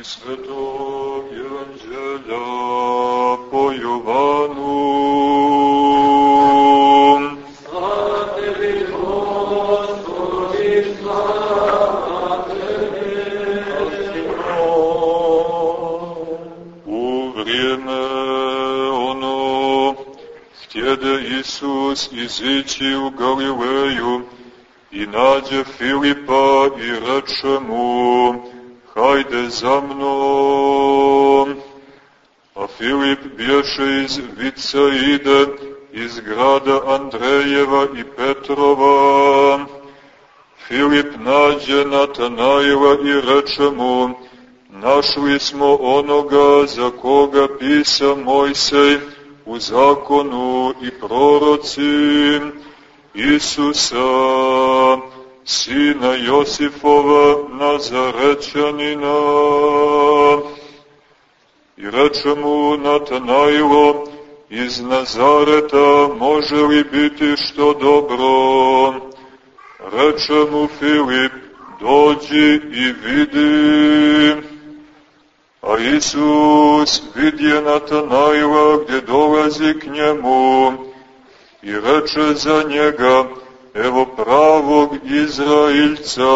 Iz Svetog Evanđelja po Jovanu. Slava tebi, Gospodi, slava tebi. U vrijeme ono htjede Isus izići u Galileju i nađe Filipa i reče mu, hajde za mnom. A Filip bješe iz Vicaide, iz grada Andrejeva i Petrova. Filip nađe Natanaila i reče mu, našli smo onoga za koga pisa Mojsej u zakonu i proroci, Isusa, sina Josifova Nazarećanina. I reče mu Natanailo, iz Nazareta može li biti što dobro? Reče mu Filip, dođi i vidi. A Isus vidje Natanaila gdje dolazi k njemu i reče za njega, evo pravog Izrailca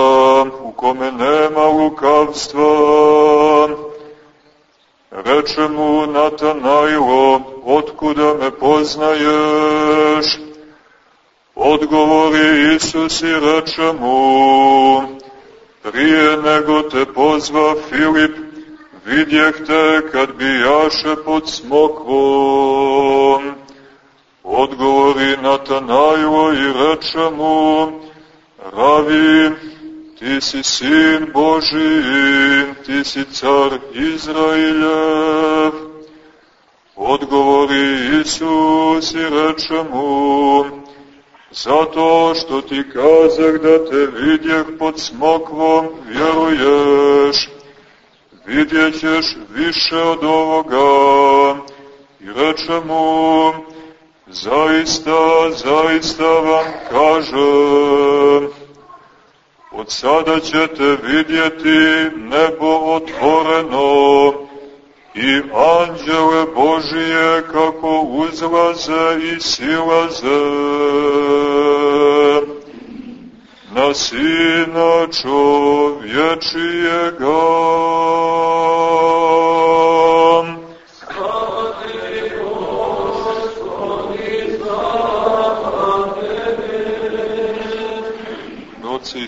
u kome nema lukavstva. Reče mu Natanailo, otkuda me poznaješ? Odgovori Isus i reče mu, prije nego te pozva Filip, vidjeh te kad bijaše pod smokvom. Odgovori Natanailo i reče mu, Ravi, ti si sin Boži, ti si car Izrailjev. Odgovori Isus i reče mu, zato što ti kazah da te vidjeh pod smokvom, vjeruješ, vidjet ćeš više od ovoga. I reče mu, zaista, zaista vam kažem, od sada ćete vidjeti nebo otvoreno i anđele Božije kako uzlaze i silaze na sina čovječijega.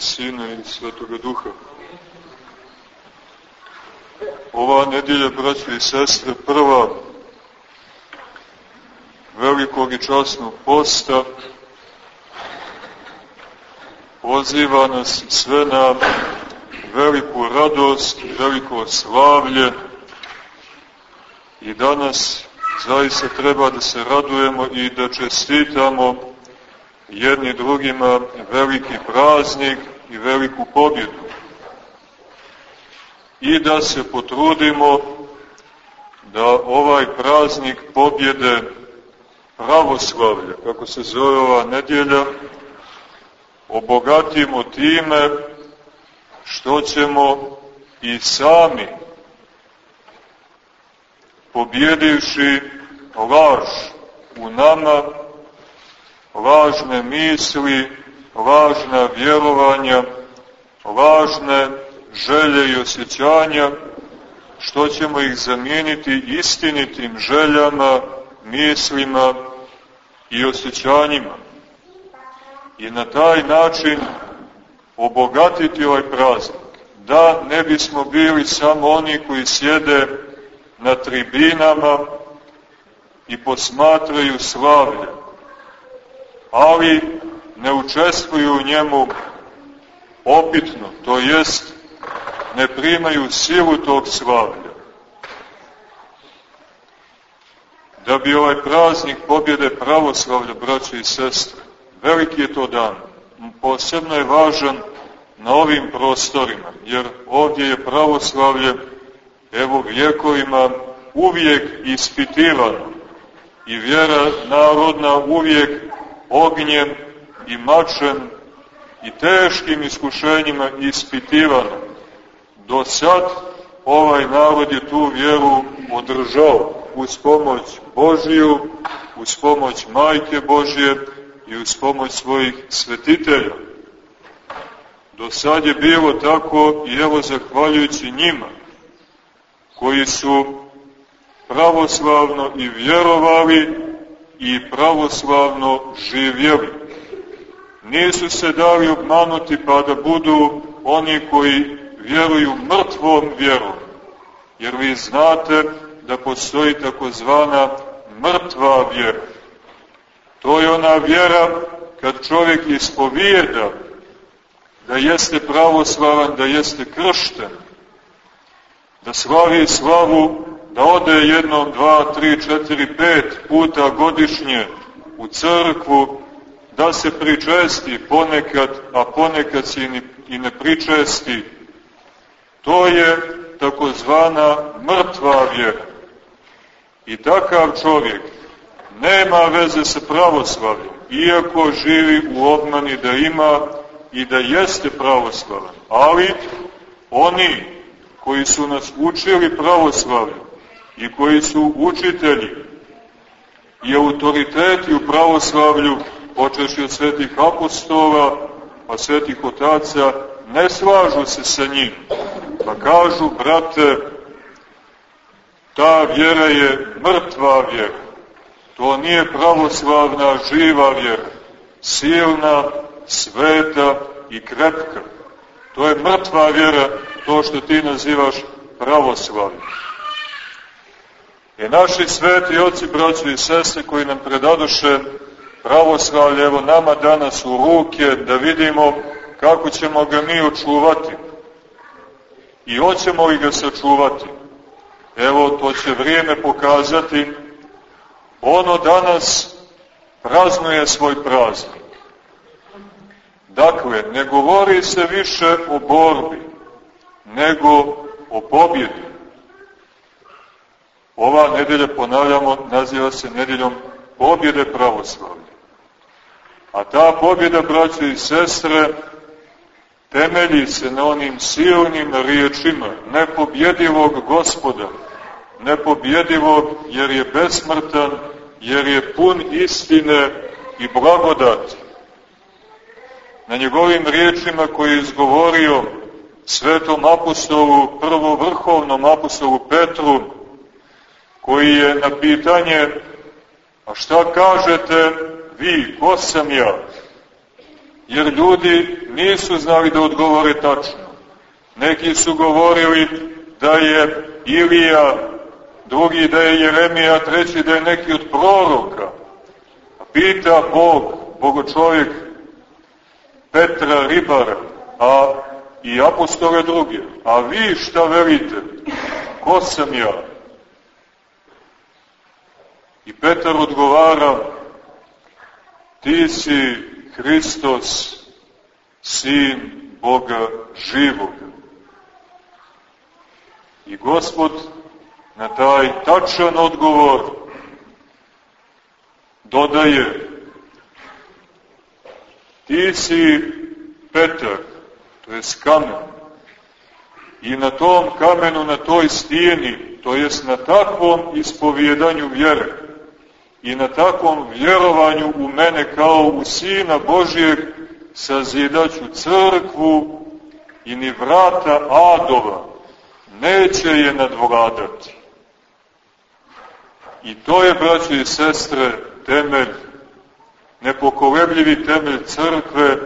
Sina i Svetoga Duha. Ova nedjelja, braće i sestre, prva velikog i časnog posta poziva nas sve na veliku radost, veliko slavlje i danas zaista treba da se radujemo i da čestitamo jedni drugima veliki praznik i veliku pobjedu. I da se potrudimo da ovaj praznik pobjede pravoslavlja, kako se zove ova nedjelja, obogatimo time što ćemo i sami pobjedivši laž u nama, lažne misli, lažna vjerovanja, lažne želje i osjećanja, što ćemo ih zamijeniti istinitim željama, mislima i osjećanjima. I na taj način obogatiti ovaj praznik, da ne bismo bili samo oni koji sjede na tribinama i posmatraju slavlje, ali ne učestvuju u njemu opitno, to jest ne primaju silu tog slavlja. Da bi ovaj praznik pobjede pravoslavlja, braće i sestre, veliki je to dan, posebno je važan na ovim prostorima, jer ovdje je pravoslavlje, evo vjekovima, uvijek ispitivano i vjera narodna uvijek ognjem i mačem i teškim iskušenjima ispitivano. Do sad ovaj narod je tu vjeru održao uz pomoć Božiju, uz pomoć Majke Božje i uz pomoć svojih svetitelja. Do sad je bilo tako i evo zahvaljujući njima, koji su pravoslavno i vjerovali i pravoslavno živjeli. Nisu se dali obmanuti pa da budu oni koji vjeruju mrtvom vjerom. Jer vi znate da postoji takozvana mrtva vjera. To je ona vjera kad čovjek ispovijeda da jeste pravoslavan, da jeste kršten, da slavi slavu, da ode jednom, dva, tri, četiri, pet puta godišnje u crkvu, da se pričesti ponekad, a ponekad se i ne pričesti. To je takozvana mrtva vjera. I takav čovjek nema veze sa pravoslavljom, iako živi u obmani da ima i da jeste pravoslavan. Ali oni koji su nas učili pravoslavlju i koji su učitelji i autoriteti u pravoslavlju, počeši od svetih apostola, pa svetih otaca, ne slažu se sa njim. Pa kažu, brate, ta vjera je mrtva vjera. To nije pravoslavna, živa vjera. Silna, sveta i krepka. To je mrtva vjera, to što ti nazivaš pravoslavljem. I naši sveti oci, braći i sestre koji nam predadoše pravoslavlje, evo nama danas u ruke, da vidimo kako ćemo ga mi očuvati. I hoćemo li ga sačuvati. Evo, to će vrijeme pokazati. Ono danas praznuje svoj praznik. Dakle, ne govori se više o borbi, nego o pobjedi. Ova nedelja, ponavljamo, naziva se nedeljom pobjede pravoslavlja. A ta pobjeda, braće i sestre, temelji se na onim silnim riječima nepobjedivog gospoda, nepobjedivog jer je besmrtan, jer je pun istine i blagodati. Na njegovim riječima koje je izgovorio svetom apostolu, prvo vrhovnom apostolu Petru, koji je na pitanje, a šta kažete vi, ko sam ja? Jer ljudi nisu znali da odgovore tačno. Neki su govorili da je Ilija, drugi da je Jeremija, treći da je neki od proroka. Pita Bog, Bogočovjek Petra Ribara, a i apostole druge. A vi šta velite? Ko sam ja? I Petar odgovara, ti si Hristos, sin Boga živog. I Gospod na taj tačan odgovor dodaje ti si Petar, to je kamen. I na tom kamenu, na toj stijeni, to jest na takvom ispovjedanju vjere i na takvom vjerovanju u mene kao u Sina Božijeg sazidaću crkvu i ni vrata adova neće je nadvladati. I to je, braći i sestre, temelj, nepokolebljivi temelj crkve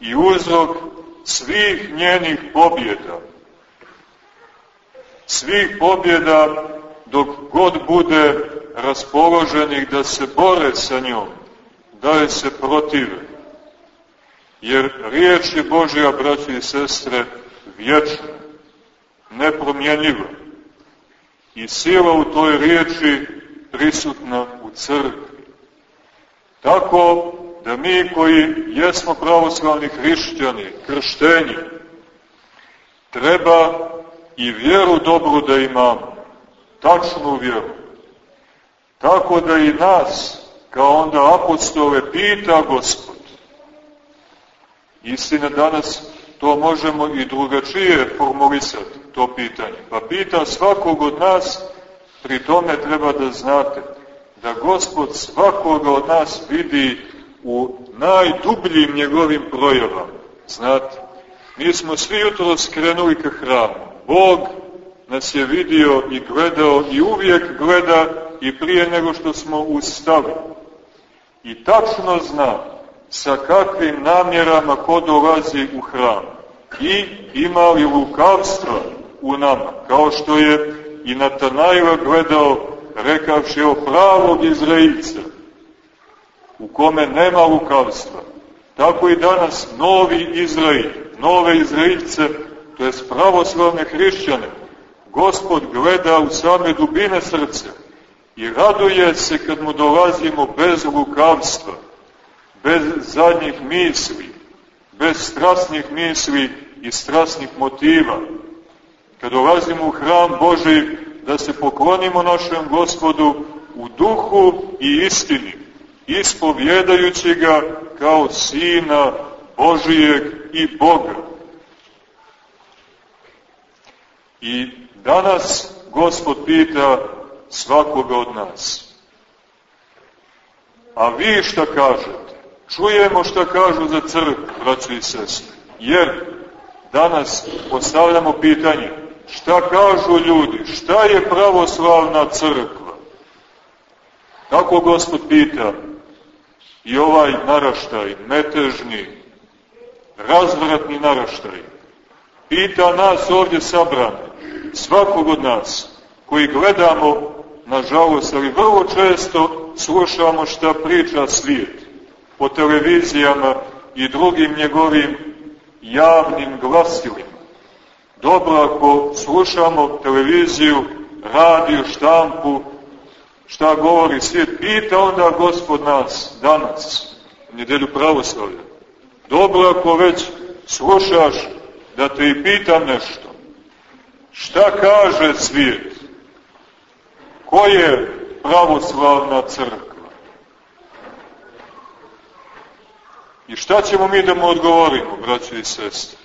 i uzrok svih njenih pobjeda. Svih pobjeda dok god bude raspoloženih da se bore sa njom, da je se protive. Jer riječ je Božja, braći i sestre, vječna, nepromjenjiva. I sila u toj riječi prisutna u crkvi. Tako da mi koji jesmo pravoslavni hrišćani, kršteni, treba i vjeru dobru da imamo, tačnu vjeru. Tako da i nas, kao onda apostole, pita Gospod, Istina danas to možemo i drugačije formulisati, to pitanje. Pa pita svakog od nas, pri tome treba da znate, da Gospod svakoga od nas vidi u najdubljim njegovim projavama. Znate, mi smo svi jutro skrenuli ka hramu. Bog nas je vidio i gledao i uvijek gleda i prije nego što smo ustali. I tačno zna sa kakvim namjerama ko dolazi u hram. I ima li lukavstva u nama, kao što je i Natanajla gledao, rekavši o pravog Izraelca, u kome nema lukavstva. Tako i danas novi Izrael, nove Izraelce, to je pravoslavne hrišćane, Gospod gleda u same dubine srca i raduje se kad mu dolazimo bez lukavstva, bez zadnjih misli, bez strasnih misli i strasnih motiva. Kad dolazimo u hram Boži da se poklonimo našem Gospodu u duhu i istini, ispovjedajući ga kao Sina Božijeg i Boga. I danas Gospod pita svakoga od nas. A vi šta kažete? Čujemo šta kažu za crkvu, braći i sestre. Jer danas postavljamo pitanje šta kažu ljudi, šta je pravoslavna crkva? Tako Gospod pita i ovaj naraštaj, metežni, razvratni naraštaj, pita nas ovdje sabrane, svakog od nas, koji gledamo, nažalost, ali vrlo često slušamo šta priča svijet po televizijama i drugim njegovim javnim glasilima. Dobro ako slušamo televiziju, radio, štampu, šta govori svijet, pita onda gospod nas danas, u nedelju pravoslavlja. Dobro ako već slušaš da te i pitam nešto. Šta kaže svijet? Ko je pravoslavna crkva? I šta ćemo mi da mu odgovorimo, braći i sestre?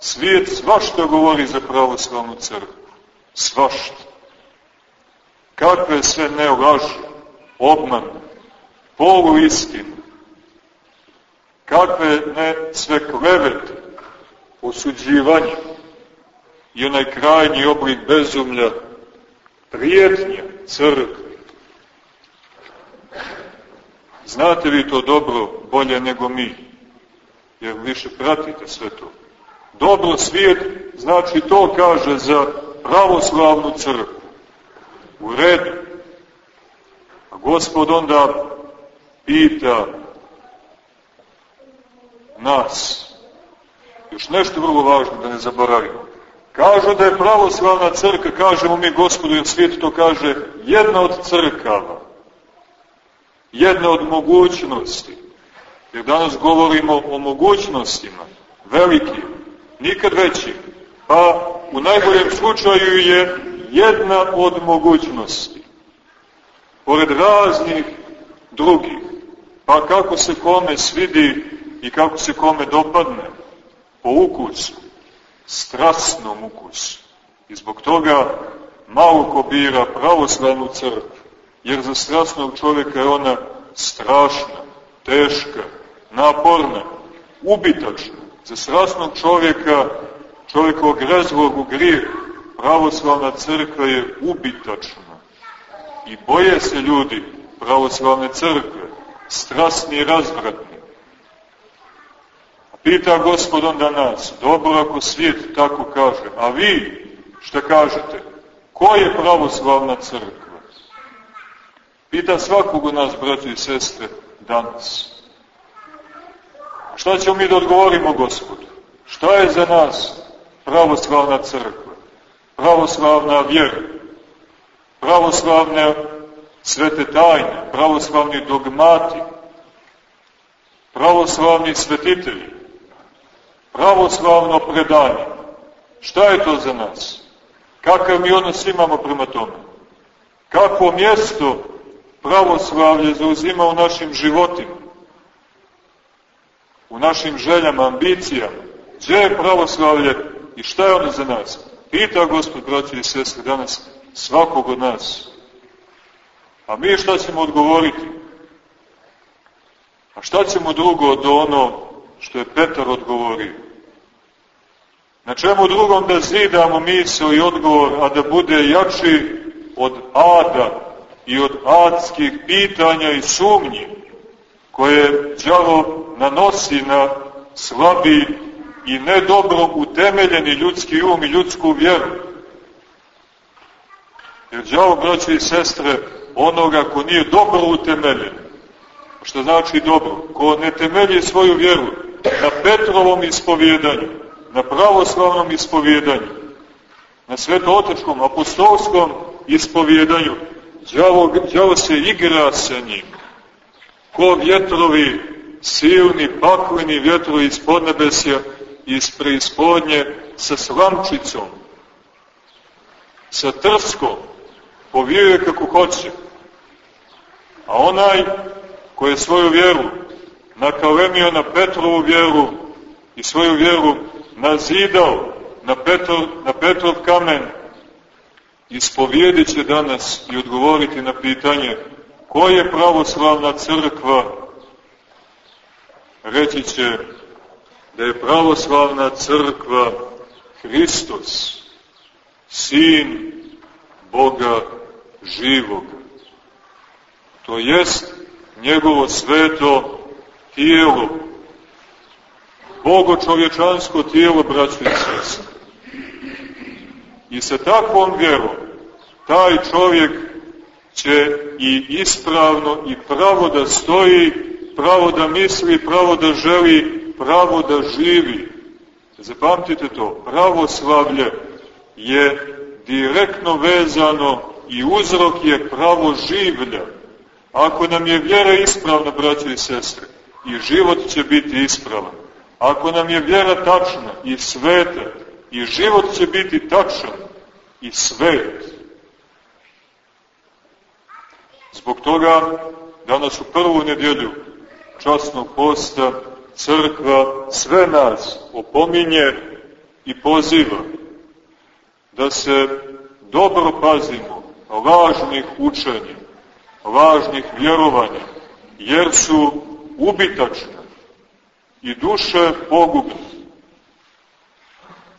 Svijet svašta govori za pravoslavnu crkvu. Svašta. Kakve sve ne laže, obman, polu istinu. Kakve ne sve klevete, osuđivanje i onaj krajnji oblik bezumlja, prijetnja crkve. Znate vi to dobro, bolje nego mi, jer više pratite sve to. Dobro svijet, znači to kaže za pravoslavnu crkvu. U redu. A gospod onda pita nas. Još nešto vrlo važno da ne zaboravimo. Kažu da je pravoslavna crkva, kažemo mi gospodu, jer svijet to kaže, jedna od crkava. Jedna od mogućnosti. Jer danas govorimo o mogućnostima, velikim, nikad većim. Pa u najboljem slučaju je jedna od mogućnosti. Pored raznih drugih. Pa kako se kome svidi i kako se kome dopadne, po ukusu strasnom ukusu. I zbog toga malo ko bira pravoslavnu crkvu, jer za strasnog čovjeka je ona strašna, teška, naporna, ubitačna. Za strasnog čovjeka, čovjeka ogrezlog u grijeh, pravoslavna crkva je ubitačna. I boje se ljudi pravoslavne crkve, strasni i razvratni. Pita gospod onda nas, dobro ako svijet tako kaže, a vi šta kažete? Ko je pravoslavna crkva? Pita svakog od nas, braći i sestre, danas. Šta ćemo mi da odgovorimo gospodu? Šta je za nas pravoslavna crkva? Pravoslavna vjera? Pravoslavne svete tajne? Pravoslavni dogmati? Pravoslavni svetitelji? Pravoslavno predanje. Šta je to za nas? Kakav mi odnos imamo prema tome? Kakvo mjesto pravoslavlje zauzima u našim životima? u našim željama, ambicijama. Gdje je pravoslavlje i šta je ono za nas? Pita Gospod, braći i sestre, danas svakog od nas. A mi šta ćemo odgovoriti? A šta ćemo drugo do ono što je Petar odgovorio? Na čemu drugom da zidamo misl i odgovor, a da bude jači od ada i od adskih pitanja i sumnji koje džavo nanosi na slabi i nedobro utemeljeni ljudski um i ljudsku vjeru. Jer džavo, braće i sestre, onoga ko nije dobro utemeljen, što znači dobro, ko ne temelji svoju vjeru na Petrovom ispovjedanju, na pravoslavnom ispovjedanju, na svetootečkom, apostolskom ispovjedanju, džavo, džavo se igra sa njim. Ko vjetrovi, silni, pakleni vjetrovi iz podnebesja, iz preispodnje, sa slamčicom, sa trskom, povijuje kako hoće. A onaj koji je svoju vjeru nakalemio na Petrovu vjeru i svoju vjeru nazidao na, Petrov, na Petrov kamen, ispovijedit će danas i odgovoriti na pitanje ko je pravoslavna crkva, reći će da je pravoslavna crkva Hristos, Sin Boga živog. To jest njegovo sveto tijelo, Bogo čovječansko tijelo, braćo i sestre. I sa takvom vjerom taj čovjek će i ispravno i pravo da stoji, pravo da misli, pravo da želi, pravo da živi. Zapamtite to, pravoslavlje je direktno vezano i uzrok je pravo življa. Ako nam je vjera ispravna, braće i sestre, i život će biti ispravan. Ako nam je vjera tačna i sveta, i život će biti tačan i svet. Zbog toga, danas u prvu nedjelju časnog posta, crkva sve nas opominje i poziva da se dobro pazimo lažnih učenja, lažnih vjerovanja, jer su ubitačne i duše pogubne.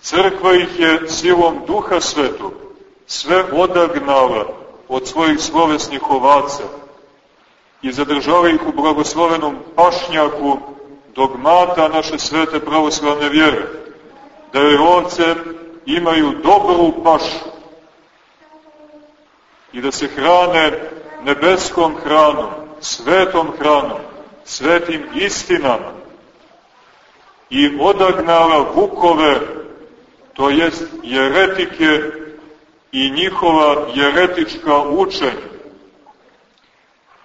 Crkva ih je silom duha svetog sve odagnala od svojih slovesnih ovaca i zadržava ih u blagoslovenom pašnjaku dogmata naše svete pravoslavne vjere, da joj ovce imaju dobru pašu i da se hrane nebeskom hranom, svetom hranom, svetim istinama i odagnala vukove, to jest jeretike i njihova jeretička učenja.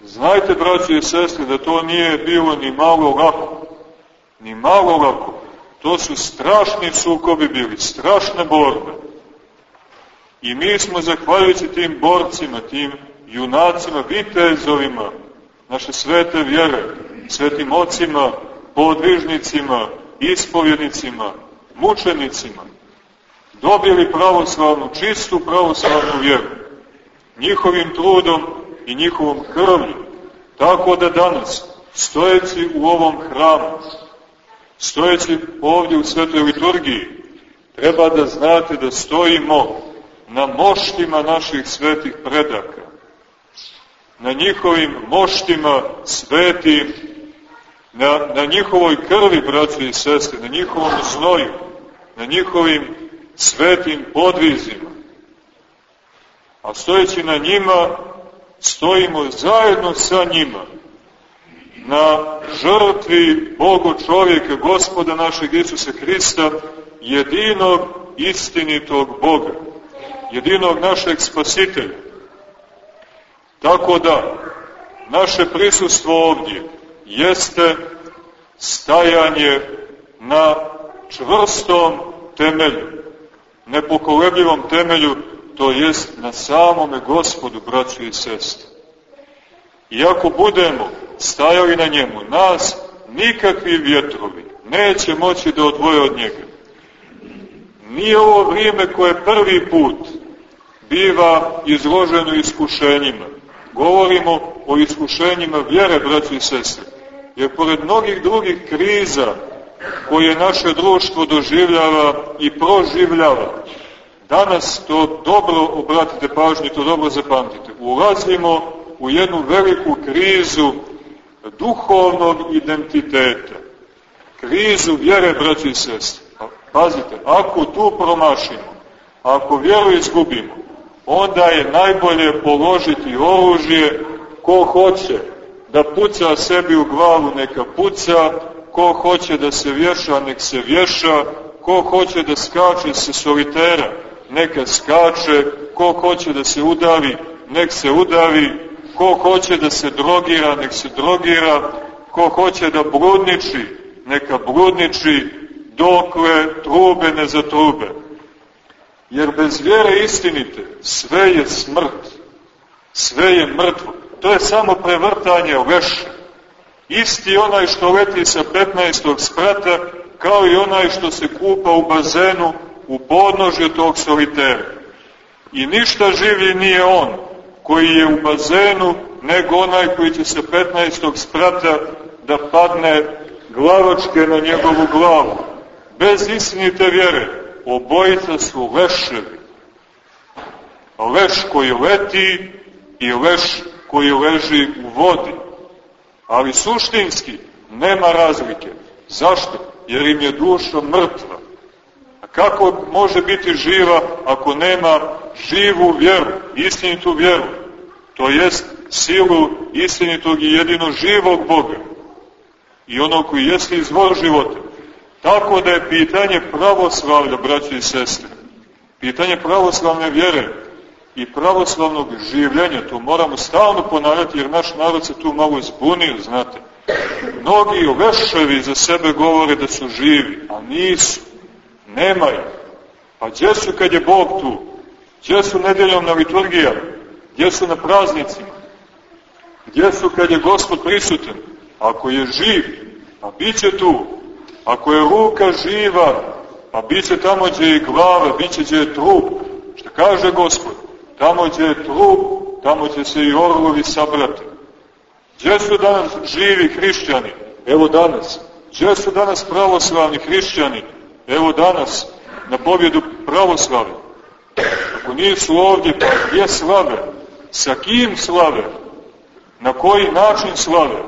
Znajte, braći i sestri, da to nije bilo ni malo lako. Ni malo lako. To su strašni sukobi bili, strašne borbe. I mi smo, zahvaljujući tim borcima, tim junacima, vitezovima, naše svete vjere, svetim ocima, podvižnicima, ispovjednicima, mučenicima, dobili pravoslavnu, čistu pravoslavnu vjeru, njihovim trudom i njihovom krvlju, tako da danas, stojeći u ovom hramu, stojeći ovdje u svetoj liturgiji, treba da znate da stojimo na moštima naših svetih predaka, na njihovim moštima svetim, na, na njihovoj krvi, braći i sestre, na njihovom znoju, na njihovim svetim podvizima. A stojeći na njima, stojimo zajedno sa njima, na žrtvi Bogu čovjeka, gospoda našeg Isusa Hrista, jedinog istinitog Boga, jedinog našeg spasitelja. Tako da, naše prisustvo ovdje jeste stajanje na čvrstom temelju, nepokolebljivom temelju, to jest na samome gospodu, braći i sestri. I ako budemo stajali na njemu, nas nikakvi vjetrovi neće moći da odvoje od njega. Nije ovo vrijeme koje prvi put biva izloženo iskušenjima. Govorimo o iskušenjima vjere, braći i sestre. Jer pored mnogih drugih kriza koje naše društvo doživljava i proživljava, danas to dobro obratite pažnju, to dobro zapamtite. Ulazimo u jednu veliku krizu duhovnog identiteta. Krizu vjere, braći i sestre. Pa, pazite, ako tu promašimo, ako vjeru izgubimo, onda je najbolje položiti oružje ko hoće da puca sebi u glavu, neka puca, ko hoće da se vješa, nek se vješa, ko hoće da skače se solitera, neka skače, ko hoće da se udavi, nek se udavi, ko hoće da se drogira, nek se drogira, ko hoće da bludniči, neka bludniči, dokle trube ne zatrube. Jer bez vjere istinite sve je smrt, sve je mrtvo. To je samo prevrtanje leša. Isti onaj što leti sa 15. sprata, kao i onaj što se kupa u bazenu u podnožju tog solitera. I ništa življi nije on, koji je u bazenu, nego onaj koji će sa 15. sprata da padne glavačke na njegovu glavu. Bez istinite vjere, obojica su leševi. Leš koji leti i leš koji leži u vodi. Ali suštinski nema razlike. Zašto? Jer im je duša mrtva. A kako može biti živa ako nema živu vjeru, istinitu vjeru? To jest silu istinitog i jedino živog Boga. I ono koji jeste izvor života. Tako da je pitanje pravoslavlja, braći i sestre, pitanje pravoslavne vjere i pravoslavnog življenja, to moramo stalno ponavljati jer naš narod se tu malo zbunio, znate. Mnogi leševi za sebe govore da su živi, a nisu, nemaju. Pa gdje su kad je Bog tu? Gdje su nedeljom na liturgijama? Gdje su na praznicima? Gdje su kad je Gospod prisutan? Ako je živ, pa bit tu. Ako je ruka živa, pa bit će tamo gdje je glava, bit će gdje je trup. Šta kaže Gospod? Tamo gdje je trup, tamo će se i orlovi sabrati. Gdje su danas živi hrišćani? Evo danas. Gdje su danas pravoslavni hrišćani? Evo danas, na pobjedu pravoslave. Ako nisu ovdje, pa gdje slave? Sa kim slave? Na koji način slave?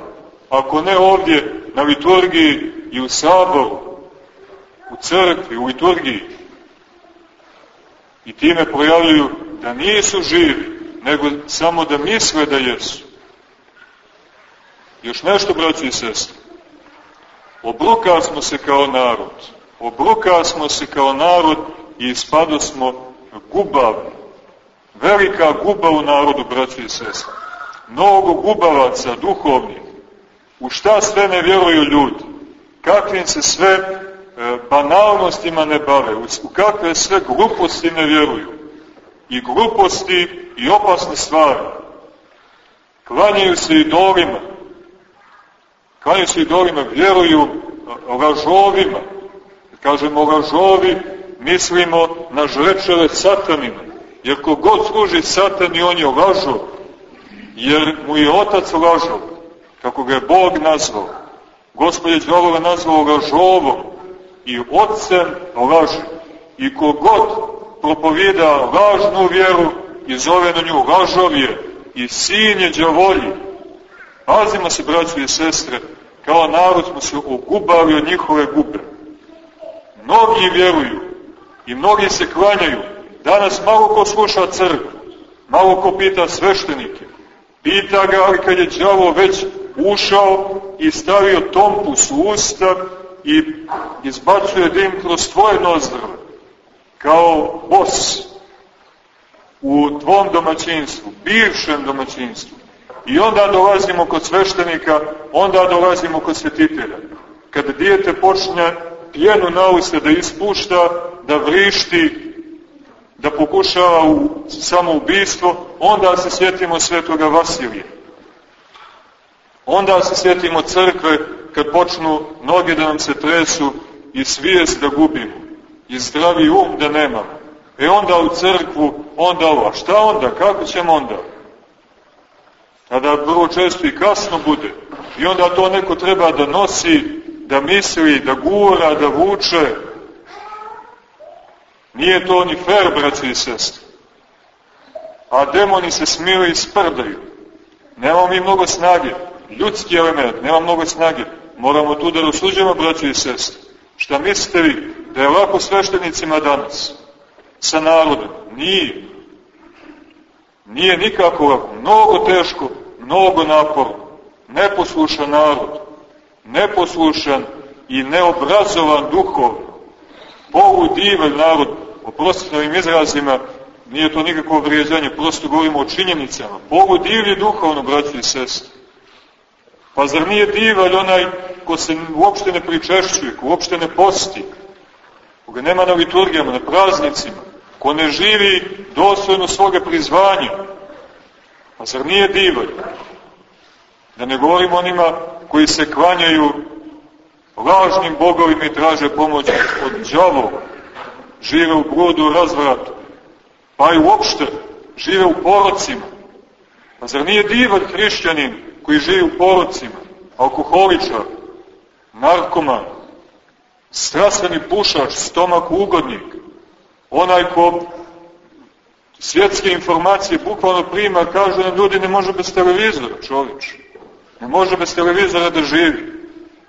Ako ne ovdje, na liturgiji i u saboru, u crkvi, u liturgiji. I time projavljuju da nisu živi, nego samo da misle da jesu. Još nešto, braći i sestri. Obruka smo se kao narod. Obruka smo se kao narod i ispado smo gubavi. Velika guba u narodu, braći i sestri. Mnogo gubavaca duhovnih. U šta sve ne vjeruju ljudi? Kakvim se sve e, banalnostima ne bave? U kakve sve gluposti ne vjeruju? I gluposti i opasne stvari. Klanjaju se idolima. Klanjaju se idolima, vjeruju lažovima. Kažemo lažovi, mislimo na žrečeve satanima. Jer kogod služi satani, on je lažov. Jer mu je otac lažov, kako ga je Bog nazvao. Gospod je Đavola nazvao lažovom i otcem laži. I kogod propovida lažnu vjeru i zove na nju lažov je i sin je džavolji. Pazimo se, braći i sestre, kao narod smo se ogubali od njihove gube. Mnogi vjeruju i mnogi se klanjaju. Danas malo ko sluša crkvu, malo ko pita sveštenike. Pita ga, ali kad je đavo već ušao i stavio tompus u usta i izbacuje dim kroz tvoje nozdrave, kao bos u tvom domaćinstvu, bivšem domaćinstvu. I onda dolazimo kod sveštenika, onda dolazimo kod svetitelja. Kad dijete počne pjenu na usta da ispušta, da vrišti, da pokušava u samoubistvo, onda se sjetimo svetoga Vasilija. Onda se sjetimo crkve kad počnu noge da nam se tresu i svijest da gubimo i zdravi um da nemamo. E onda u crkvu, onda ovo. A šta onda? Kako ćemo onda? Tada vrlo često i kasno bude. I onda to neko treba da nosi, da misli, da gura, da vuče. Nije to ni fair, braći i sestri. A demoni se smili i sprdaju. Nemamo mi mnogo snage. Ljudski element, nema mnogo snage. Moramo tu da rasuđemo, braći i sestri. Šta mislite vi? Da je lako sveštenicima danas? Sa narodom? Nije. Nije nikako lako. Mnogo teško, mnogo naporno. Neposlušan narod. Neposlušan i neobrazovan duhovno. Poludivan narod. Oprostite ovim izrazima, nije to nikakvo vrijeđanje, prosto govorimo o činjenicama. Poludivlji duhovno, braći i sestri. Pa zar nije divalj onaj ko se uopšte ne pričešćuje, ko uopšte ne posti, koga nema na liturgijama, na praznicima, ko ne živi dostojno svoga prizvanja, pa zar nije divalj? Da ne govorimo onima koji se kvanjaju lažnim bogovima i traže pomoć od džavova, žive u brudu razvratu, pa i uopšte žive u porocima. Pa zar nije divalj hrišćanin koji živi u porocima, alkoholičar, narkoman, strastveni pušač, stomak ugodnik, onaj ko svjetske informacije bukvalno prima, kaže nam ljudi ne može bez televizora, čovječ. Ne može bez televizora da živi.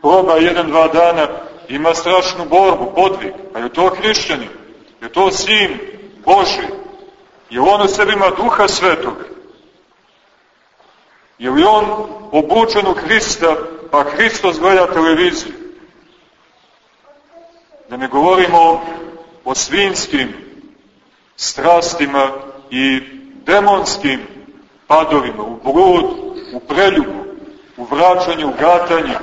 Proba jedan, dva dana, ima strašnu borbu, podvig. A je to hrišćanin? Je to sin Boži? Je on u sebi ima duha svetoga? Je li on obučen u Hrista, pa Hristos gleda televiziju? Da ne govorimo o svinskim strastima i demonskim padovima, u blud, u preljubu, u vraćanju, u gatanju,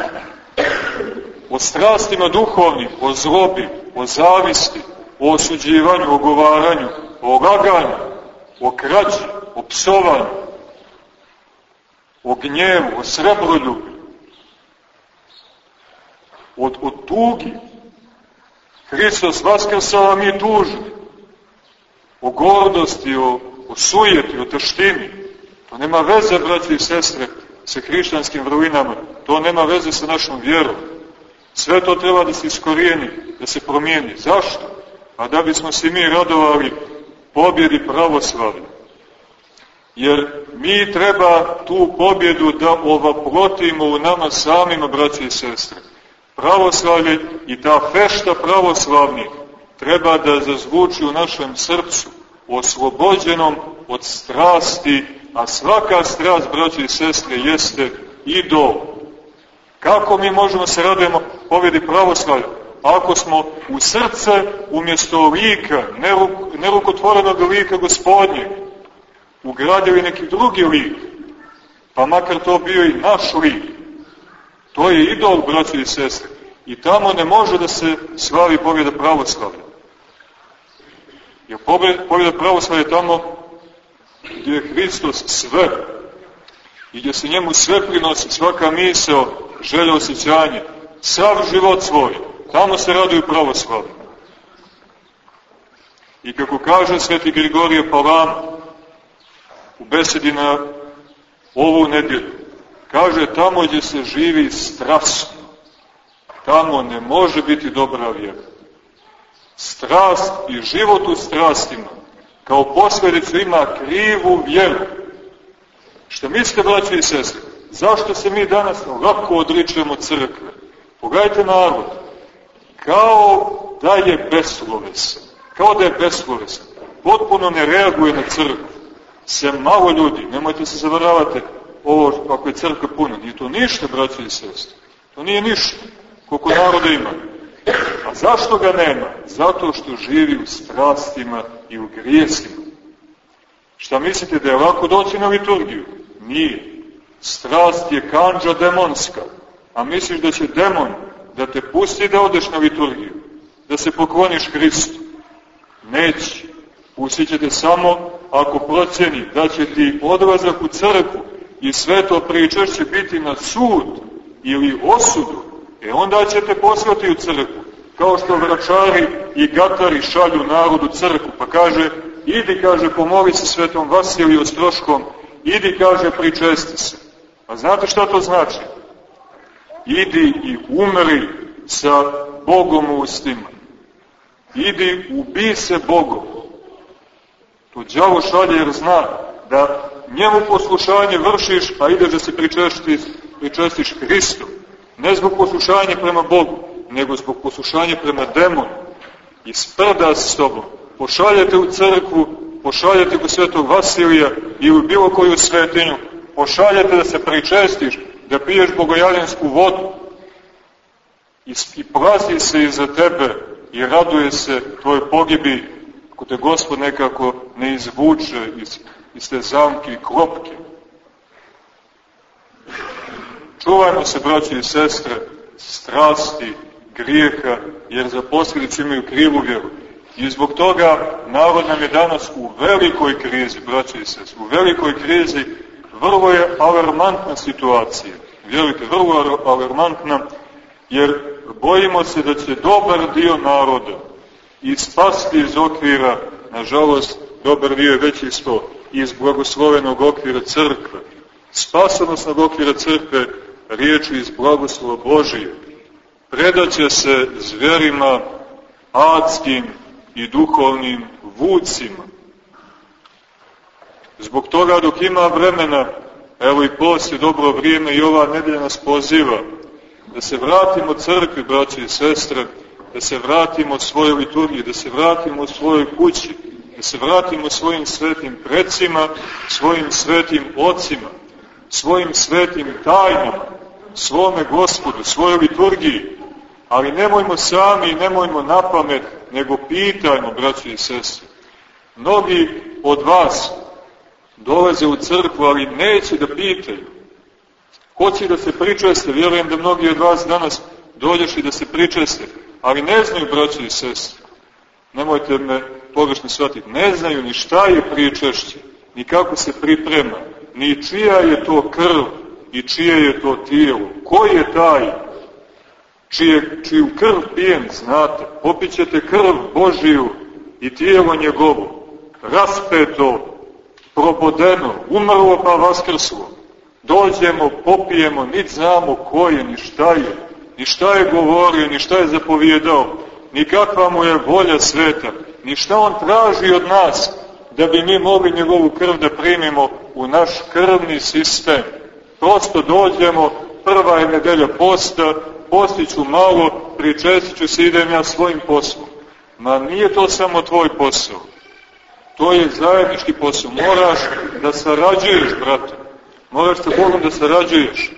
o strastima duhovnim, o zlobi, o zavisti, o osuđivanju, o govaranju, o laganju, o krađi, o psovanju, o gnjevu, o srebroljubi, od, od tugi. Hristos vaskrsao, a mi tužni. O gordosti, o, o sujeti, o taštini. To nema veze, braći i sestre, sa hrišćanskim vrlinama. To nema veze sa našom vjerom. Sve to treba da se iskorijeni, da se promijeni. Zašto? A da bismo se mi radovali pobjedi pravoslavlja. Jer mi treba tu pobjedu da ovaprotimo u nama samima, braći i sestre. Pravoslavlje i ta fešta pravoslavnih treba da zazvuči u našem srcu, oslobođenom od strasti, a svaka strast, braći i sestre, jeste idol. Kako mi možemo se radujemo pobjedi pravoslavlja? Ako smo u srce umjesto lika, nerukotvorenog lika gospodnjeg, ugradili neki drugi lik, pa makar to bio i naš lik. To je idol, braći i sestre. I tamo ne može da se slavi pobjeda pravoslavlja. Jer pobjeda pravoslavlja je tamo gdje je Hristos sve i gdje se njemu sve prinosi, svaka misao, želja, osjećanje, sav život svoj, tamo se raduju pravoslavlja. I kako kaže sveti Grigorije Palama, u besedi na ovu nedjelju. Kaže, tamo gdje se živi strasno, tamo ne može biti dobra vjera. Strast i život u strastima, kao posledicu ima krivu vjeru. Što mislite, braći i sestri, zašto se mi danas lako odričujemo crkve? Pogledajte narod, kao da je beslovesan, kao da je beslovesan, potpuno ne reaguje na crkvu. Se malo ljudi, nemojte se zavaravati ovo ako je crkva puna, nije to ništa, braći i sestri. To nije ništa, koliko naroda ima. A zašto ga nema? Zato što živi u strastima i u grijesima. Šta mislite, da je lako doći na liturgiju? Nije. Strast je kanđa demonska. A misliš da će demon da te pusti da odeš na liturgiju? Da se pokloniš Hristu? Neće. Pustit samo ako proceni da će ti odlazak u crkvu i sve to pričešće biti na sud ili osudu, E onda ćete poslati u crkvu, kao što vračari i gatari šalju narodu crkvu, pa kaže, idi, kaže, pomoli se svetom Vasiliju Ostroškom, idi, kaže, pričesti se. A znate šta to znači? Idi i umri sa Bogom u ustima. Idi, ubi se Bogom. To djavo šalje jer zna da njemu poslušanje vršiš, a ideš da se pričestiš, pričestiš Hristom. Ne zbog poslušanja prema Bogu, nego zbog poslušanja prema demonu. I sprda s tobom. Pošaljete u crkvu, pošaljete kod svetog Vasilija i u bilo koju svetinju, pošaljete da se pričestiš, da piješ bogojavljensku vodu i, i plazi se iza tebe i raduje se tvoj pogibi ako te Gospod nekako ne izvuče iz, iz te zamke i klopke. Čuvajmo se, braći i sestre, strasti, grijeha, jer za posljedicu imaju krivu vjeru. I zbog toga narod nam je danas u velikoj krizi, braći i sestre, u velikoj krizi, vrlo je alarmantna situacija, vjerujte, vrlo alarmantna, jer bojimo se da će dobar dio naroda ispasti iz okvira, nažalost, dobar dio je već isto, iz blagoslovenog okvira crkve, spasonosnog okvira crkve, riječi iz blagoslova Božije, predaće se zverima adskim i duhovnim vucima. Zbog toga dok ima vremena, evo i poslije dobro vrijeme i ova nedelja nas poziva, da se vratimo crkvi, braći i sestre, da se vratimo svojoj liturgiji, da se vratimo svojoj kući, da se vratimo svojim svetim precima, svojim svetim ocima, svojim svetim tajnama, svome gospodu, svojoj liturgiji, ali nemojmo sami nemojmo na pamet, nego pitajmo, braći i sestre. Mnogi od vas dolaze u crkvu, ali neće da pitaju. Hoće da se pričeste, vjerujem da mnogi od vas danas dođeš i da se pričeste, ali ne znaju, braći i sestre. Nemojte me pogrešno shvatiti. Ne znaju ni šta je pričešće, ni kako se priprema, ni čija je to krv i čije je to tijelo. Ko je taj čije, čiju krv pijem, znate, popićete krv Božiju i tijelo njegovo, raspeto, probodeno, umrlo pa vaskrslo. Dođemo, popijemo, ni znamo ko je, ni šta je, ni šta je govorio, ni šta je zapovjedao, ni kakva mu je volja sveta, ni šta on traži od nas, da bi mi mogli njegovu krv da primimo u naš krvni sistem. Prosto dođemo, prva je nedelja posta, postiću malo, pričestit ću se, idem ja svojim poslom. Ma nije to samo tvoj posao. To je zajednički posao. Moraš da sarađuješ, brate. Moraš sa Bogom da sarađuješ.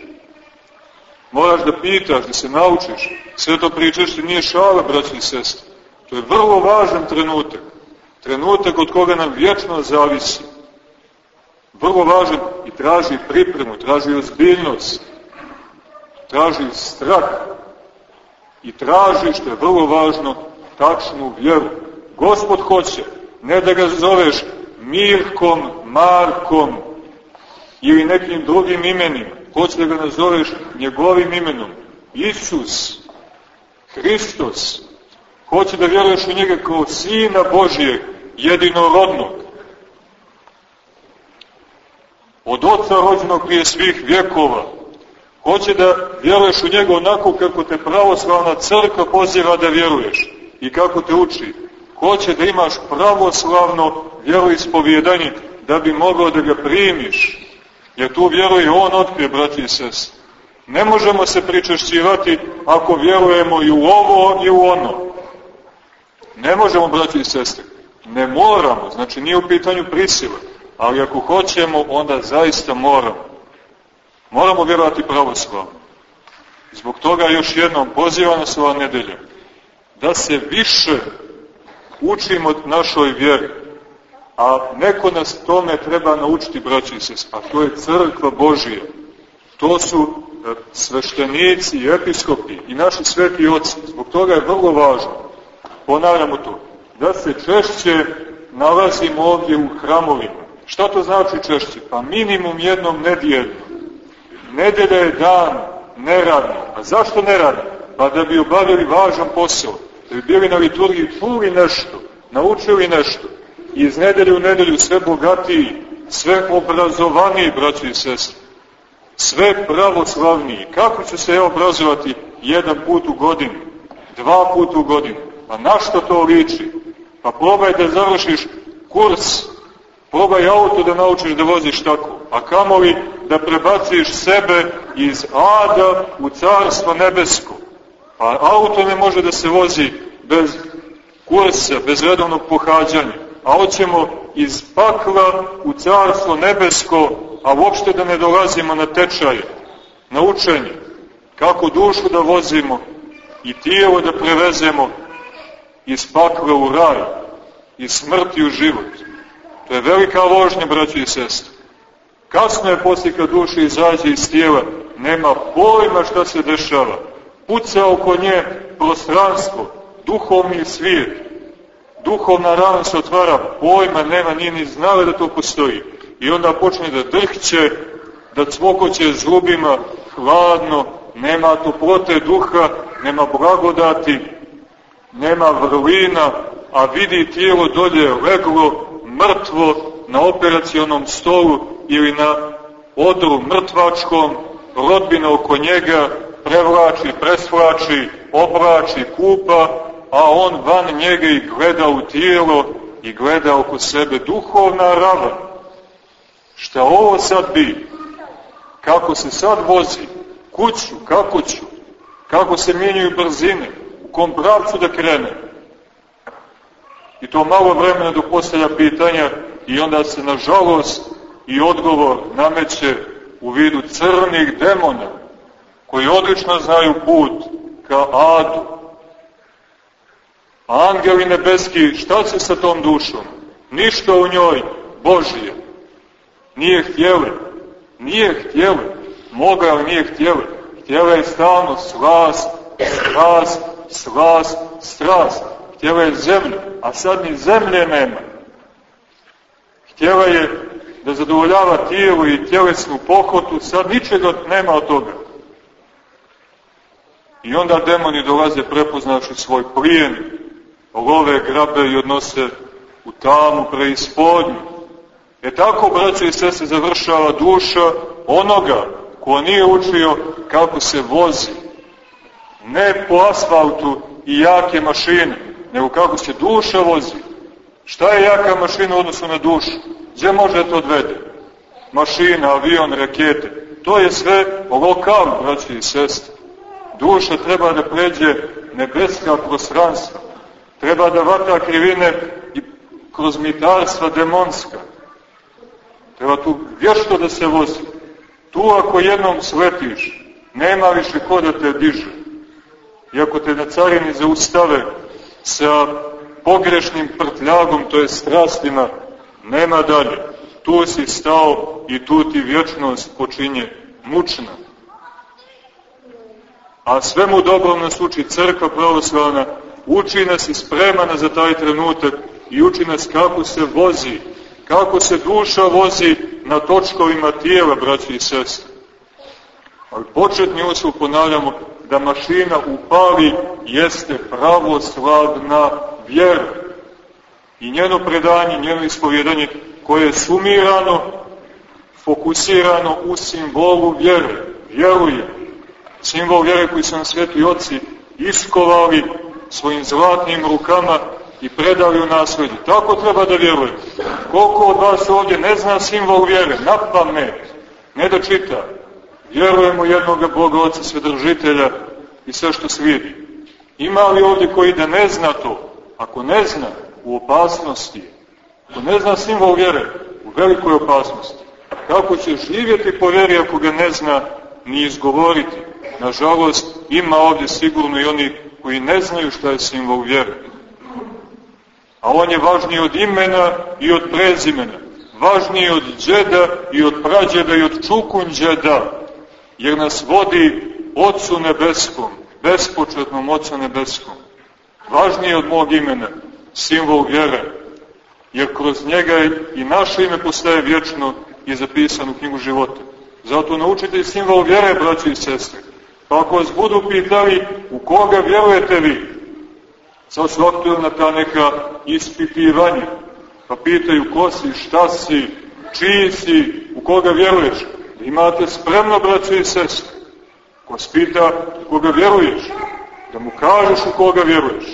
Moraš da pitaš, da se naučiš. Sve to pričaš nije šala, braći i sestri. To je vrlo važan trenutak. Trenutak od koga nam vječno zavisi. Vrlo važan i traži pripremu, traži ozbiljnost traži strah i traži, što je vrlo važno, tačnu vjeru. Gospod hoće, ne da ga zoveš Mirkom, Markom ili nekim drugim imenima, hoće da ga nazoveš njegovim imenom, Isus, Hristos, hoće da vjeruješ u njega kao Sina Božijeg, jedinorodnog, od Otca rođenog prije svih vjekova, Hoće da vjeruješ u njega onako kako te pravoslavna crkva poziva da vjeruješ i kako te uči. Hoće da imaš pravoslavno vjeroispovjedanje da bi mogao da ga primiš. Jer tu vjeruje on otkrije, brati i sest. Ne možemo se pričešćivati ako vjerujemo i u ovo i u ono. Ne možemo, brati i sestre. Ne moramo, znači nije u pitanju prisile. Ali ako hoćemo, onda zaista moramo. Moramo vjerovati pravoslavno. Zbog toga još jednom poziva nas ova nedelja da se više učimo našoj vjeri. A neko nas tome treba naučiti, braći se, a to je crkva Božija. To su e, sveštenici i episkopi i naši sveti oci. Zbog toga je vrlo važno, ponavljamo to, da se češće nalazimo ovdje u hramovima. Šta to znači češće? Pa minimum jednom nedjeljno Nedelja je dan neradni. A zašto neradni? pa da bi obavili važan posao, da bi bili na liturgiji, čuli nešto, naučili nešto, i iz nedelje u nedelju sve bogatiji, sve obrazovaniji, braći i sestri, sve pravoslavniji. Kako će se obrazovati jedan put u godinu, dva put u godinu? Pa na što to liči? Pa probaj da završiš kurs, probaj auto da naučiš da voziš tako, a kamoli da prebaciš sebe iz ada u carstvo nebesko. Pa auto ne može da se vozi bez kursa, bez redovnog pohađanja. A hoćemo iz pakla u carstvo nebesko, a uopšte da ne dolazimo na tečaje, na učenje. Kako dušu da vozimo i tijelo da prevezemo iz pakla u raj, iz smrti u život. To je velika vožnja, braći i sestri. Kasno je poslije kad duša izađe iz tijela, nema pojma šta se dešava. Puca oko nje prostranstvo, duhovni svijet. Duhovna rana se otvara, pojma nema, nije ni znala da to postoji. I onda počne da drhće, da cmokoće zubima, hladno, nema toplote duha, nema blagodati, nema vrlina, a vidi tijelo dolje leglo, mrtvo, na operacionom stolu ili na odru mrtvačkom, rodbina oko njega prevlači, presvlači, oblači, kupa, a on van njega i gleda u tijelo i gleda oko sebe duhovna rava. Šta ovo sad bi? Kako se sad vozi? Kuću, kako ću? Kako se mijenjaju brzine? Kom pravcu da krene? I to malo vremena dok postavlja pitanja i onda se nažalost i odgovor nameće u vidu crnih demona koji odlično znaju put ka adu. Angeli nebeski, šta se sa tom dušom? Ništa u njoj Božije. Nije htjeli. Nije htjeli. Moga, ali nije htjeli. Htjela je stalno slast, strast, slast, strast. Htjela je zemlju, a sad ni zemlje nema. Htjela je da zadovoljava tijelu i tjelesnu pohotu, sad ničega nema od toga. I onda demoni dolaze prepoznaši svoj plijen, love, grabe i odnose u tamu preispodnju. E tako, braće i se završava duša onoga ko nije učio kako se vozi. Ne po asfaltu i jake mašine, nego kako se duša vozi. Šta je jaka mašina u odnosu na dušu? Gdje može da to odvede? Mašina, avion, rakete. To je sve lokal, braći i sestri. Duša treba da pređe nebeska prostranstva. Treba da vata krivine i kroz mitarstva demonska. Treba tu vješto da se vozi. Tu ako jednom sletiš, nema više ko da te diže. I ako te na carini zaustave sa pogrešnim prtljagom, to je strastima, nema dalje. Tu si stao i tu ti vječnost počinje mučna. A svemu dobrom nas uči crkva pravoslavna, uči nas i spremana za taj trenutak i uči nas kako se vozi, kako se duša vozi na točkovima tijela, braći i sestre. Ali početni uslov ponavljamo da mašina upali jeste pravoslavna vjera. I njeno predanje, njeno ispovjedanje koje je sumirano, fokusirano u simbolu vjere. Vjeruje. Simbol vjere koji su nam sveti oci iskovali svojim zlatnim rukama i predali u nasledje. Tako treba da vjeruje. Koliko od vas ovdje ne zna simbol vjere, na pamet, ne da čita. Vjerujemo jednog Boga Oca Svedržitelja i sve što svidi. Ima li ovdje koji da ne zna to? Ako ne zna, u opasnosti Ako ne zna simbol vjere, u velikoj opasnosti. Kako će živjeti po vjeri ako ga ne zna ni izgovoriti? Nažalost, ima ovdje sigurno i oni koji ne znaju šta je simbol vjere. A on je važniji od imena i od prezimena. Važniji od džeda i od prađeda i od čukunđeda. Jer nas vodi Otcu Nebeskom, bespočetnom Otcu Nebeskom. Važnije od mog imena, simbol vjere. Jer kroz njega i naše ime postaje vječno i zapisano u knjigu života. Zato naučite i simbol vjere, braći i sestre. Pa ako vas budu pitali u koga vjerujete vi, sad su aktualna ta neka ispitivanja, pa pitaju ko si, šta si, čiji si, u koga vjeruješ, imate spremno, braće i sestre. Ko spita koga vjeruješ, da mu kažeš u koga vjeruješ.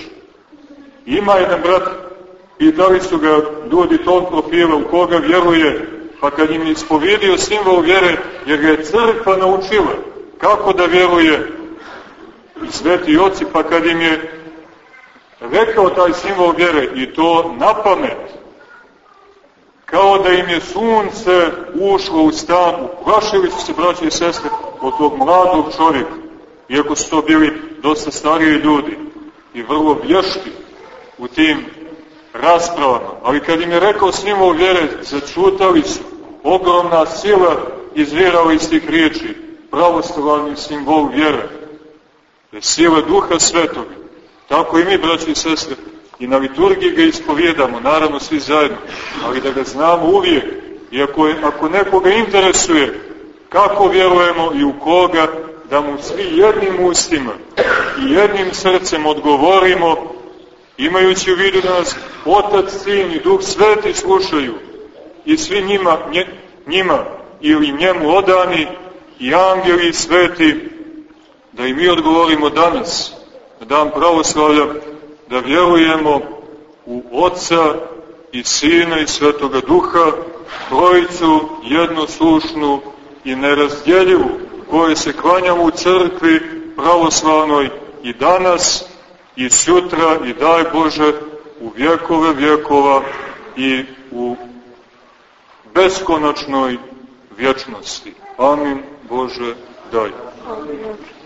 Ima jedan brat, pitali su ga ljudi tog profila u koga vjeruje, pa kad im ispovidio simbol vjere, jer ga je crkva naučila kako da vjeruje i sveti oci, pa kad im je rekao taj simbol vjere i to na pamet, kao da im je sunce ušlo u stan, uplašili su se braće i sestre od tog mladog čovjeka, iako su to bili dosta stariji ljudi i vrlo vješti u tim raspravama. Ali kad im je rekao simbol vjere, začutali su, ogromna sila izvirala iz tih riječi, pravoslavni simbol vjere, je sila duha svetoga. Tako i mi, braći i sestre, i na liturgiji ga ispovjedamo, naravno svi zajedno, ali da ga znamo uvijek, i ako, je, ako nekoga interesuje kako vjerujemo i u koga, da mu svi jednim ustima i jednim srcem odgovorimo, imajući u vidu da nas Otac, Sin i Duh Sveti slušaju i svi njima, nje, njima ili njemu odani i angeli i sveti, da i mi odgovorimo danas, na dan pravoslavlja, da vjerujemo u Otca i Sina i Svetoga Duha, trojicu jednoslušnu i nerazdjeljivu, koje se klanjamo u crkvi pravoslavnoj i danas, i sutra, i daj Bože, u vjekove vjekova i u beskonačnoj vječnosti. Amin Bože, daj. Amin.